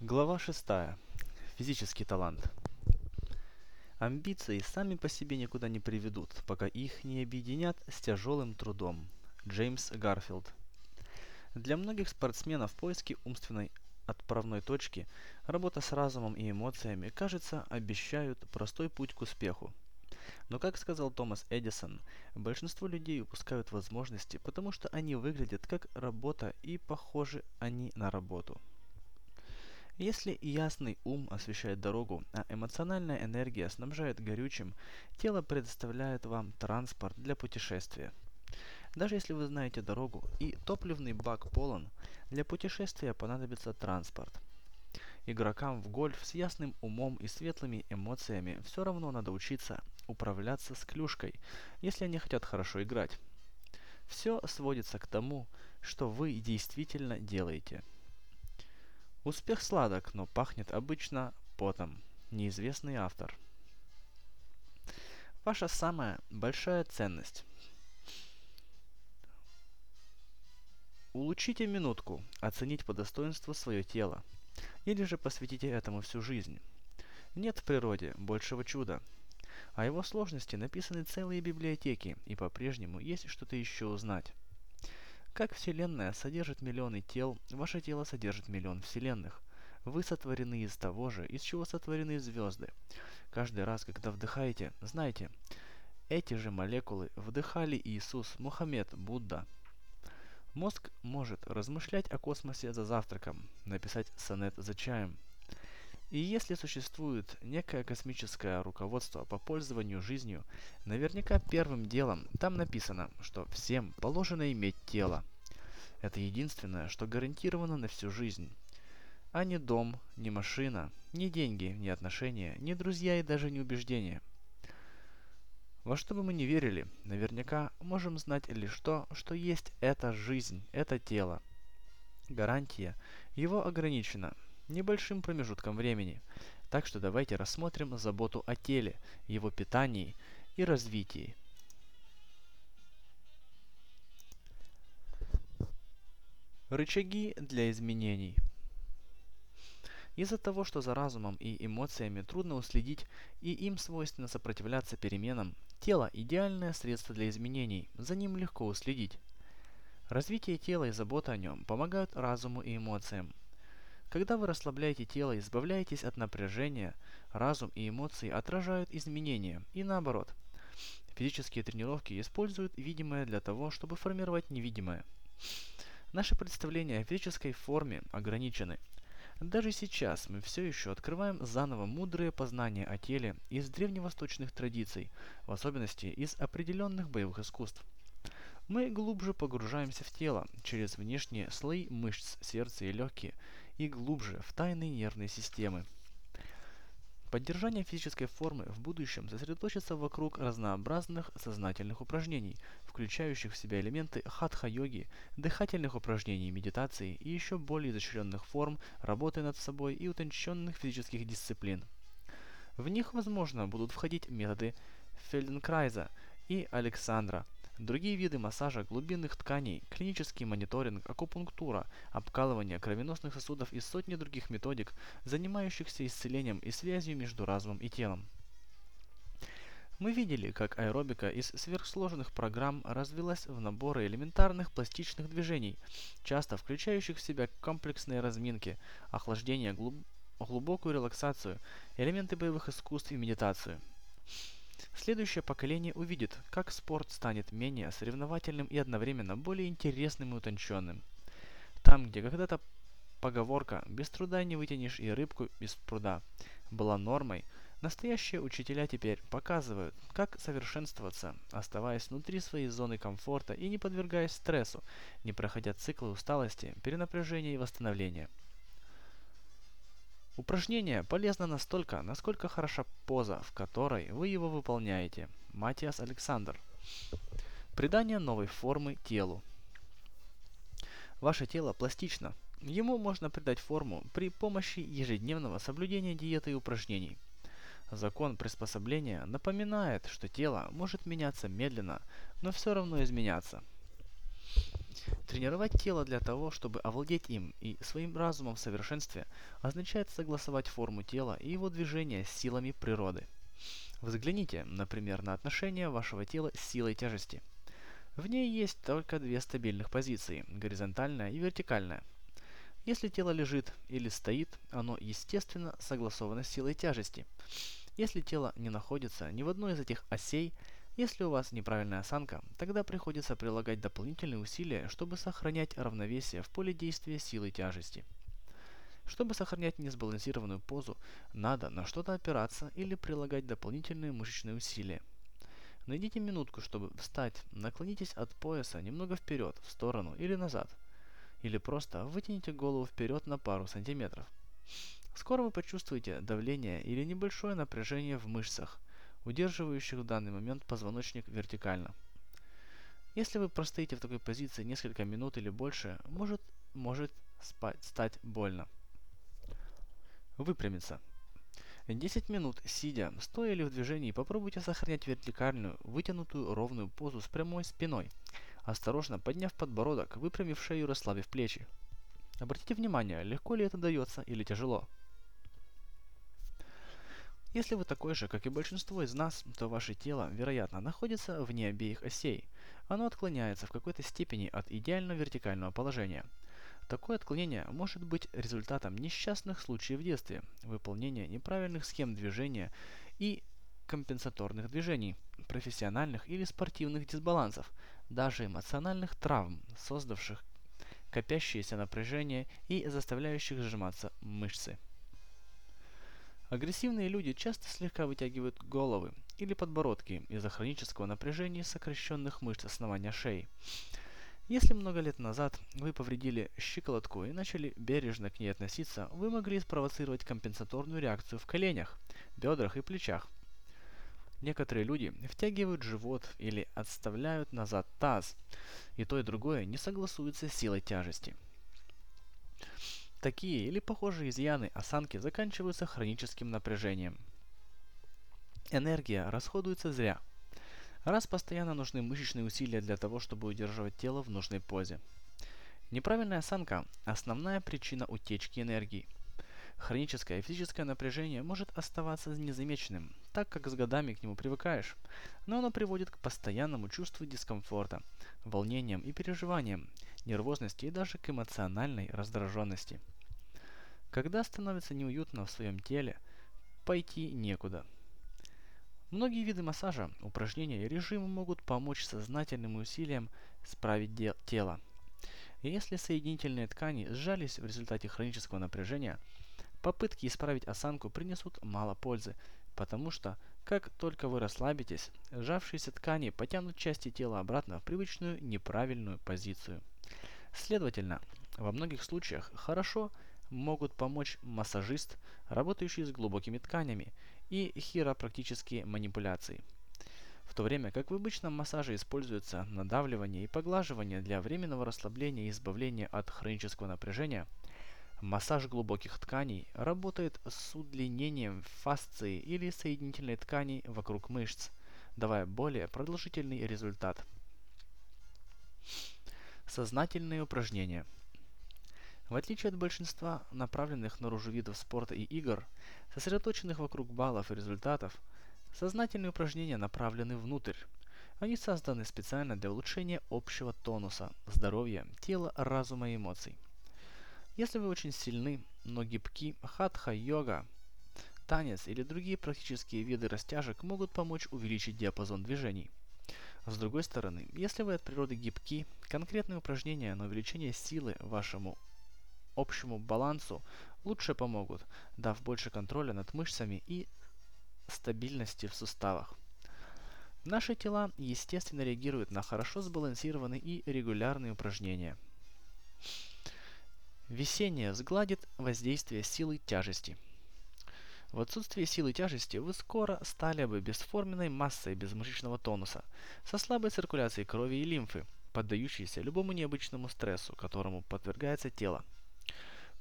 Глава 6. Физический талант. Амбиции сами по себе никуда не приведут, пока их не объединят с тяжелым трудом. Джеймс Гарфилд. Для многих спортсменов поиски умственной отправной точки, работа с разумом и эмоциями, кажется, обещают простой путь к успеху. Но, как сказал Томас Эдисон, большинство людей упускают возможности, потому что они выглядят как работа и похожи они на работу. Если ясный ум освещает дорогу, а эмоциональная энергия снабжает горючим, тело предоставляет вам транспорт для путешествия. Даже если вы знаете дорогу и топливный бак полон, для путешествия понадобится транспорт. Игрокам в гольф с ясным умом и светлыми эмоциями все равно надо учиться управляться с клюшкой, если они хотят хорошо играть. Все сводится к тому, что вы действительно делаете – Успех сладок, но пахнет обычно потом. Неизвестный автор. Ваша самая большая ценность. Улучшите минутку, оценить по достоинству свое тело. Или же посвятите этому всю жизнь. Нет в природе большего чуда. О его сложности написаны целые библиотеки, и по-прежнему есть что-то еще узнать. Как Вселенная содержит миллионы тел, ваше тело содержит миллион Вселенных. Вы сотворены из того же, из чего сотворены звезды. Каждый раз, когда вдыхаете, знайте, эти же молекулы вдыхали Иисус, Мухаммед, Будда. Мозг может размышлять о космосе за завтраком, написать сонет за чаем. И если существует некое космическое руководство по пользованию жизнью, наверняка первым делом там написано, что всем положено иметь тело. Это единственное, что гарантировано на всю жизнь. А ни дом, ни машина, ни деньги, ни отношения, ни друзья и даже не убеждения. Во что бы мы ни верили, наверняка можем знать лишь то, что есть эта жизнь, это тело. Гарантия его ограничена, небольшим промежутком времени. Так что давайте рассмотрим заботу о теле, его питании и развитии. Рычаги для изменений. Из-за того, что за разумом и эмоциями трудно уследить и им свойственно сопротивляться переменам, тело – идеальное средство для изменений, за ним легко уследить. Развитие тела и забота о нем помогают разуму и эмоциям, когда вы расслабляете тело и избавляетесь от напряжения, разум и эмоции отражают изменения, и наоборот. Физические тренировки используют видимое для того, чтобы формировать невидимое. Наши представления о физической форме ограничены. Даже сейчас мы все еще открываем заново мудрые познания о теле из древневосточных традиций, в особенности из определенных боевых искусств. Мы глубже погружаемся в тело через внешние слои мышц сердца и легкие и глубже в тайные нервные системы. Поддержание физической формы в будущем сосредоточится вокруг разнообразных сознательных упражнений, включающих в себя элементы хатха-йоги, дыхательных упражнений, медитации и еще более изощренных форм работы над собой и утонченных физических дисциплин. В них, возможно, будут входить методы Фельденкрайза и Александра – Другие виды массажа глубинных тканей, клинический мониторинг, акупунктура, обкалывание кровеносных сосудов и сотни других методик, занимающихся исцелением и связью между разумом и телом. Мы видели, как аэробика из сверхсложных программ развилась в наборы элементарных пластичных движений, часто включающих в себя комплексные разминки, охлаждение, глуб... глубокую релаксацию, элементы боевых искусств и медитацию. Следующее поколение увидит, как спорт станет менее соревновательным и одновременно более интересным и утонченным. Там, где когда-то поговорка «без труда не вытянешь и рыбку из пруда» была нормой, настоящие учителя теперь показывают, как совершенствоваться, оставаясь внутри своей зоны комфорта и не подвергаясь стрессу, не проходя циклы усталости, перенапряжения и восстановления – Упражнение полезно настолько, насколько хороша поза, в которой вы его выполняете. Матиас Александр. Придание новой формы телу. Ваше тело пластично. Ему можно придать форму при помощи ежедневного соблюдения диеты и упражнений. Закон приспособления напоминает, что тело может меняться медленно, но все равно изменяться. Тренировать тело для того, чтобы овладеть им и своим разумом в совершенстве, означает согласовать форму тела и его движения с силами природы. Взгляните, например, на отношение вашего тела с силой тяжести. В ней есть только две стабильных позиции – горизонтальная и вертикальная. Если тело лежит или стоит, оно естественно согласовано с силой тяжести. Если тело не находится ни в одной из этих осей, если у вас неправильная осанка, тогда приходится прилагать дополнительные усилия, чтобы сохранять равновесие в поле действия силы тяжести. Чтобы сохранять несбалансированную позу, надо на что-то опираться или прилагать дополнительные мышечные усилия. Найдите минутку, чтобы встать, наклонитесь от пояса немного вперед, в сторону или назад. Или просто вытяните голову вперед на пару сантиметров. Скоро вы почувствуете давление или небольшое напряжение в мышцах, удерживающих в данный момент позвоночник вертикально. Если вы простоите в такой позиции несколько минут или больше, может, может спать, стать больно. Выпрямиться. 10 минут сидя, стоя или в движении, попробуйте сохранять вертикальную, вытянутую ровную позу с прямой спиной, осторожно подняв подбородок, выпрямив шею расслабив плечи. Обратите внимание, легко ли это дается или тяжело. Если вы такой же, как и большинство из нас, то ваше тело, вероятно, находится вне обеих осей. Оно отклоняется в какой-то степени от идеально вертикального положения. Такое отклонение может быть результатом несчастных случаев в детстве, выполнения неправильных схем движения и компенсаторных движений, профессиональных или спортивных дисбалансов, даже эмоциональных травм, создавших копящееся напряжение и заставляющих сжиматься мышцы. Агрессивные люди часто слегка вытягивают головы или подбородки из-за хронического напряжения сокращенных мышц основания шеи. Если много лет назад вы повредили щиколотку и начали бережно к ней относиться, вы могли спровоцировать компенсаторную реакцию в коленях, бедрах и плечах. Некоторые люди втягивают живот или отставляют назад таз, и то и другое не согласуется с силой тяжести. Такие или похожие изъяны осанки заканчиваются хроническим напряжением. Энергия расходуется зря. Раз постоянно нужны мышечные усилия для того, чтобы удерживать тело в нужной позе. Неправильная осанка – основная причина утечки энергии. Хроническое физическое напряжение может оставаться незамеченным, так как с годами к нему привыкаешь, но оно приводит к постоянному чувству дискомфорта, волнениям и переживаниям, нервозности и даже к эмоциональной раздраженности – когда становится неуютно в своем теле, пойти некуда. Многие виды массажа, упражнения и режимы могут помочь сознательным усилиям справить тело. И если соединительные ткани сжались в результате хронического напряжения, попытки исправить осанку принесут мало пользы, потому что, как только вы расслабитесь, сжавшиеся ткани потянут части тела обратно в привычную неправильную позицию. Следовательно, во многих случаях хорошо могут помочь массажист, работающий с глубокими тканями, и хиропрактические манипуляции. В то время как в обычном массаже используется надавливание и поглаживание для временного расслабления и избавления от хронического напряжения, массаж глубоких тканей работает с удлинением фасции или соединительной ткани вокруг мышц, давая более продолжительный результат. Сознательные упражнения – в отличие от большинства направленных наружу видов спорта и игр, сосредоточенных вокруг баллов и результатов, сознательные упражнения направлены внутрь. Они созданы специально для улучшения общего тонуса, здоровья, тела, разума и эмоций. Если вы очень сильны, но гибки, хатха-йога, танец или другие практические виды растяжек могут помочь увеличить диапазон движений. С другой стороны, если вы от природы гибки, конкретные упражнения на увеличение силы вашему общему балансу лучше помогут, дав больше контроля над мышцами и стабильности в суставах. Наши тела естественно реагируют на хорошо сбалансированные и регулярные упражнения. Весеннее сгладит воздействие силы тяжести. В отсутствие силы тяжести вы скоро стали бы бесформенной массой без мышечного тонуса, со слабой циркуляцией крови и лимфы, поддающейся любому необычному стрессу, которому подвергается тело.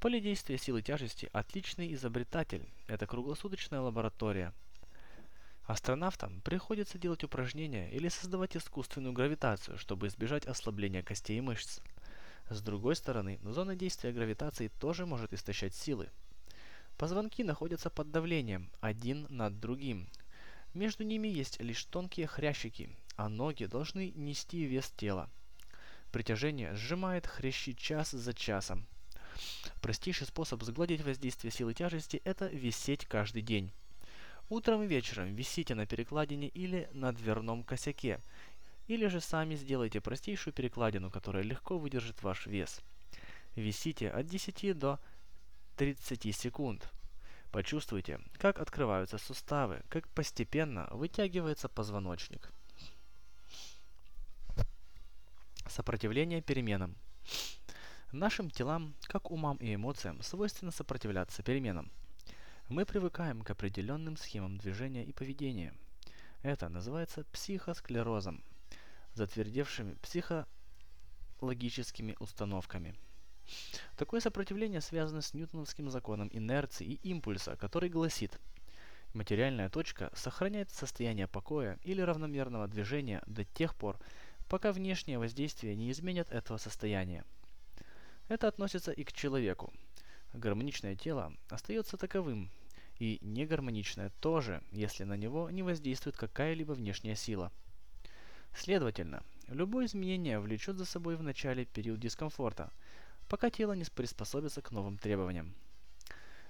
Поле действия силы тяжести – отличный изобретатель. Это круглосуточная лаборатория. Астронавтам приходится делать упражнения или создавать искусственную гравитацию, чтобы избежать ослабления костей и мышц. С другой стороны, зона действия гравитации тоже может истощать силы. Позвонки находятся под давлением, один над другим. Между ними есть лишь тонкие хрящики, а ноги должны нести вес тела. Притяжение сжимает хрящи час за часом. Простейший способ сгладить воздействие силы тяжести – это висеть каждый день. Утром и вечером висите на перекладине или на дверном косяке, или же сами сделайте простейшую перекладину, которая легко выдержит ваш вес. Висите от 10 до 30 секунд. Почувствуйте, как открываются суставы, как постепенно вытягивается позвоночник. Сопротивление переменам. Нашим телам, как умам и эмоциям, свойственно сопротивляться переменам. Мы привыкаем к определенным схемам движения и поведения. Это называется психосклерозом, затвердевшими психологическими установками. Такое сопротивление связано с ньютоновским законом инерции и импульса, который гласит, материальная точка сохраняет состояние покоя или равномерного движения до тех пор, пока внешнее воздействие не изменит этого состояния. Это относится и к человеку. Гармоничное тело остается таковым, и негармоничное тоже, если на него не воздействует какая-либо внешняя сила. Следовательно, любое изменение влечет за собой в начале период дискомфорта, пока тело не приспособится к новым требованиям.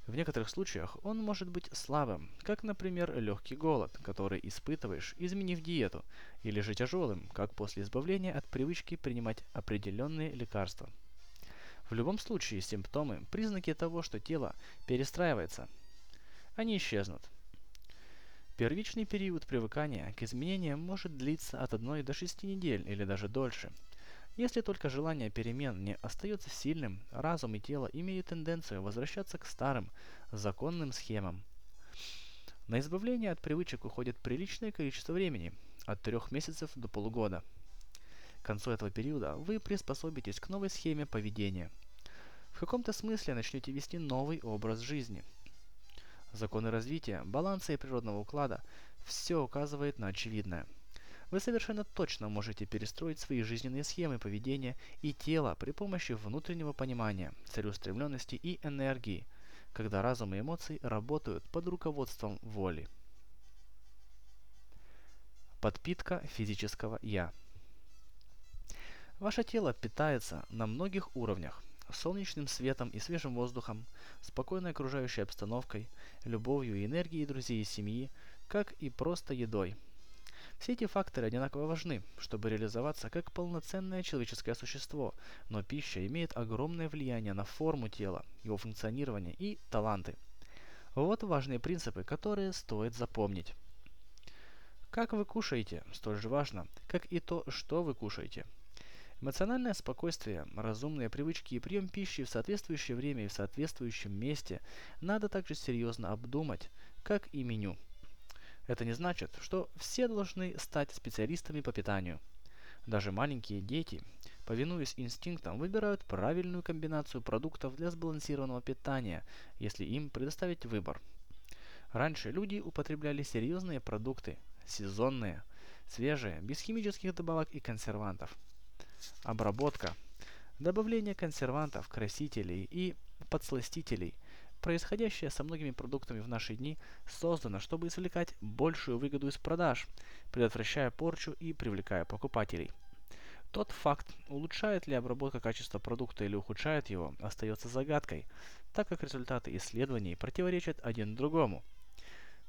В некоторых случаях он может быть слабым, как, например, легкий голод, который испытываешь, изменив диету, или же тяжелым, как после избавления от привычки принимать определенные лекарства. В любом случае, симптомы – признаки того, что тело перестраивается. Они исчезнут. Первичный период привыкания к изменениям может длиться от 1 до 6 недель или даже дольше – если только желание перемен не остается сильным, разум и тело имеют тенденцию возвращаться к старым, законным схемам. На избавление от привычек уходит приличное количество времени, от трех месяцев до полугода. К концу этого периода вы приспособитесь к новой схеме поведения. В каком-то смысле начнете вести новый образ жизни. Законы развития, баланса и природного уклада – все указывает на очевидное – вы совершенно точно можете перестроить свои жизненные схемы поведения и тела при помощи внутреннего понимания, целеустремленности и энергии, когда разум и эмоции работают под руководством воли. Подпитка физического «я». Ваше тело питается на многих уровнях – солнечным светом и свежим воздухом, спокойной окружающей обстановкой, любовью и энергией друзей и семьи, как и просто едой – все эти факторы одинаково важны, чтобы реализоваться как полноценное человеческое существо, но пища имеет огромное влияние на форму тела, его функционирование и таланты. Вот важные принципы, которые стоит запомнить. Как вы кушаете, столь же важно, как и то, что вы кушаете. Эмоциональное спокойствие, разумные привычки и прием пищи в соответствующее время и в соответствующем месте надо также серьезно обдумать, как и меню – это не значит, что все должны стать специалистами по питанию. Даже маленькие дети, повинуясь инстинктам, выбирают правильную комбинацию продуктов для сбалансированного питания, если им предоставить выбор. Раньше люди употребляли серьезные продукты, сезонные, свежие, без химических добавок и консервантов. Обработка, добавление консервантов, красителей и подсластителей происходящее со многими продуктами в наши дни создано, чтобы извлекать большую выгоду из продаж, предотвращая порчу и привлекая покупателей. Тот факт, улучшает ли обработка качества продукта или ухудшает его, остается загадкой, так как результаты исследований противоречат один другому.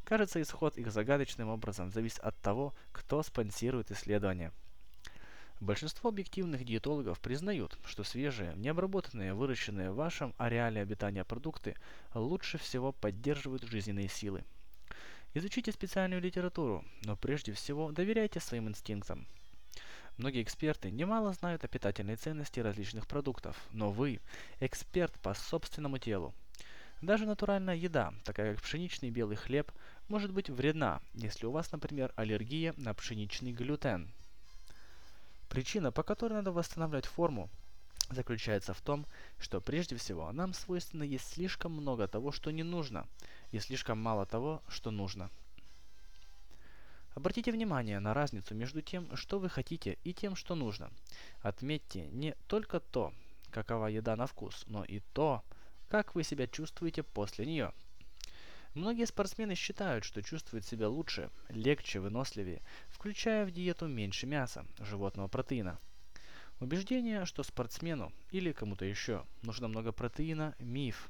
Кажется, исход их загадочным образом зависит от того, кто спонсирует исследования – Большинство объективных диетологов признают, что свежие, необработанные, выращенные в вашем ареале обитания продукты лучше всего поддерживают жизненные силы. Изучите специальную литературу, но прежде всего доверяйте своим инстинктам. Многие эксперты немало знают о питательной ценности различных продуктов, но вы – эксперт по собственному телу. Даже натуральная еда, такая как пшеничный белый хлеб, может быть вредна, если у вас, например, аллергия на пшеничный глютен – Причина, по которой надо восстанавливать форму, заключается в том, что прежде всего нам свойственно есть слишком много того, что не нужно, и слишком мало того, что нужно. Обратите внимание на разницу между тем, что вы хотите, и тем, что нужно. Отметьте не только то, какова еда на вкус, но и то, как вы себя чувствуете после нее. Многие спортсмены считают, что чувствуют себя лучше, легче, выносливее, включая в диету меньше мяса, животного протеина. Убеждение, что спортсмену или кому-то еще нужно много протеина – миф.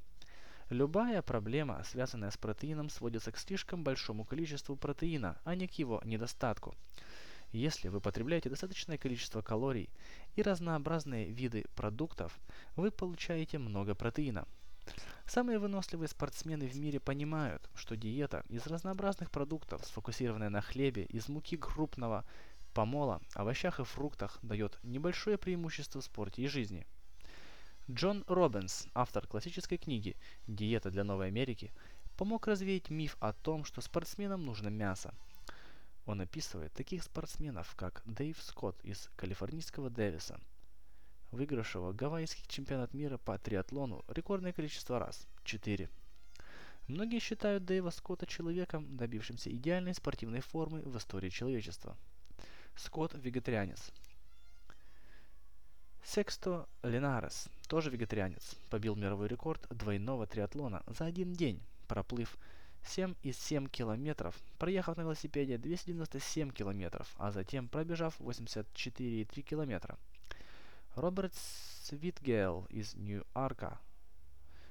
Любая проблема, связанная с протеином, сводится к слишком большому количеству протеина, а не к его недостатку. Если вы потребляете достаточное количество калорий и разнообразные виды продуктов, вы получаете много протеина. Самые выносливые спортсмены в мире понимают, что диета из разнообразных продуктов, сфокусированная на хлебе, из муки крупного помола, овощах и фруктах, дает небольшое преимущество в спорте и жизни. Джон Робинс, автор классической книги «Диета для Новой Америки», помог развеять миф о том, что спортсменам нужно мясо. Он описывает таких спортсменов, как Дэйв Скотт из калифорнийского Дэвиса – выигравшего гавайский чемпионат мира по триатлону рекордное количество раз – 4. Многие считают Дэйва Скотта человеком, добившимся идеальной спортивной формы в истории человечества. Скотт – вегетарианец. Сексто Ленарес, тоже вегетарианец, побил мировой рекорд двойного триатлона за один день, проплыв 7,7 километров, проехав на велосипеде 297 километров, а затем пробежав 84,3 километра. Роберт Свитгейл из Нью-Арка,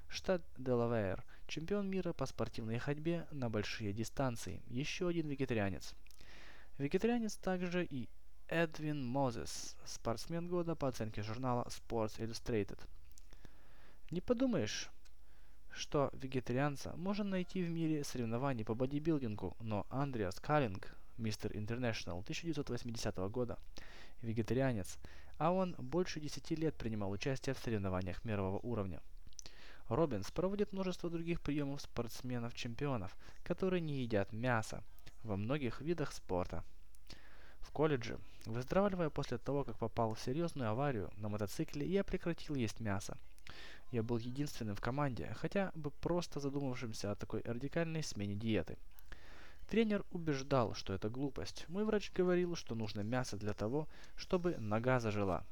штат Делавэр, чемпион мира по спортивной ходьбе на большие дистанции, еще один вегетарианец. Вегетарианец также и Эдвин Мозес, спортсмен года по оценке журнала Sports Illustrated. Не подумаешь, что вегетарианца можно найти в мире соревнований по бодибилдингу, но Андреас Каллинг, мистер International 1980 года, вегетарианец, а он больше 10 лет принимал участие в соревнованиях мирового уровня. Робинс проводит множество других приемов спортсменов-чемпионов, которые не едят мясо во многих видах спорта. В колледже, выздоравливая после того, как попал в серьезную аварию на мотоцикле, я прекратил есть мясо. Я был единственным в команде, хотя бы просто задумавшимся о такой радикальной смене диеты – Тренер убеждал, что это глупость. Мой врач говорил, что нужно мясо для того, чтобы нога зажила.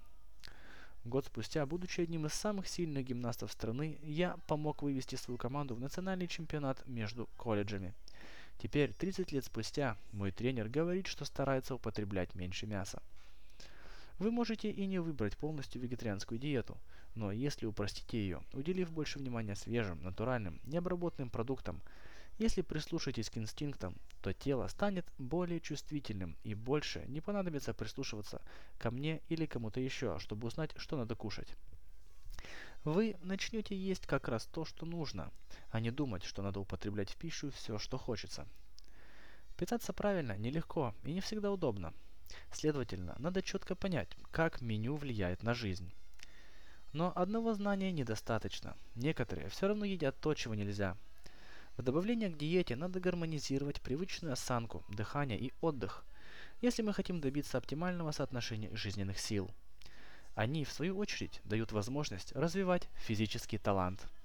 Год спустя, будучи одним из самых сильных гимнастов страны, я помог вывести свою команду в национальный чемпионат между колледжами. Теперь, 30 лет спустя, мой тренер говорит, что старается употреблять меньше мяса. Вы можете и не выбрать полностью вегетарианскую диету, но если упростите ее, уделив больше внимания свежим, натуральным, необработанным продуктам, если прислушаетесь к инстинктам, то тело станет более чувствительным и больше не понадобится прислушиваться ко мне или кому-то еще, чтобы узнать, что надо кушать. Вы начнете есть как раз то, что нужно, а не думать, что надо употреблять в пищу все, что хочется. Питаться правильно нелегко и не всегда удобно. Следовательно, надо четко понять, как меню влияет на жизнь. Но одного знания недостаточно. Некоторые все равно едят то, чего нельзя – в добавление к диете надо гармонизировать привычную осанку, дыхание и отдых, если мы хотим добиться оптимального соотношения жизненных сил. Они, в свою очередь, дают возможность развивать физический талант –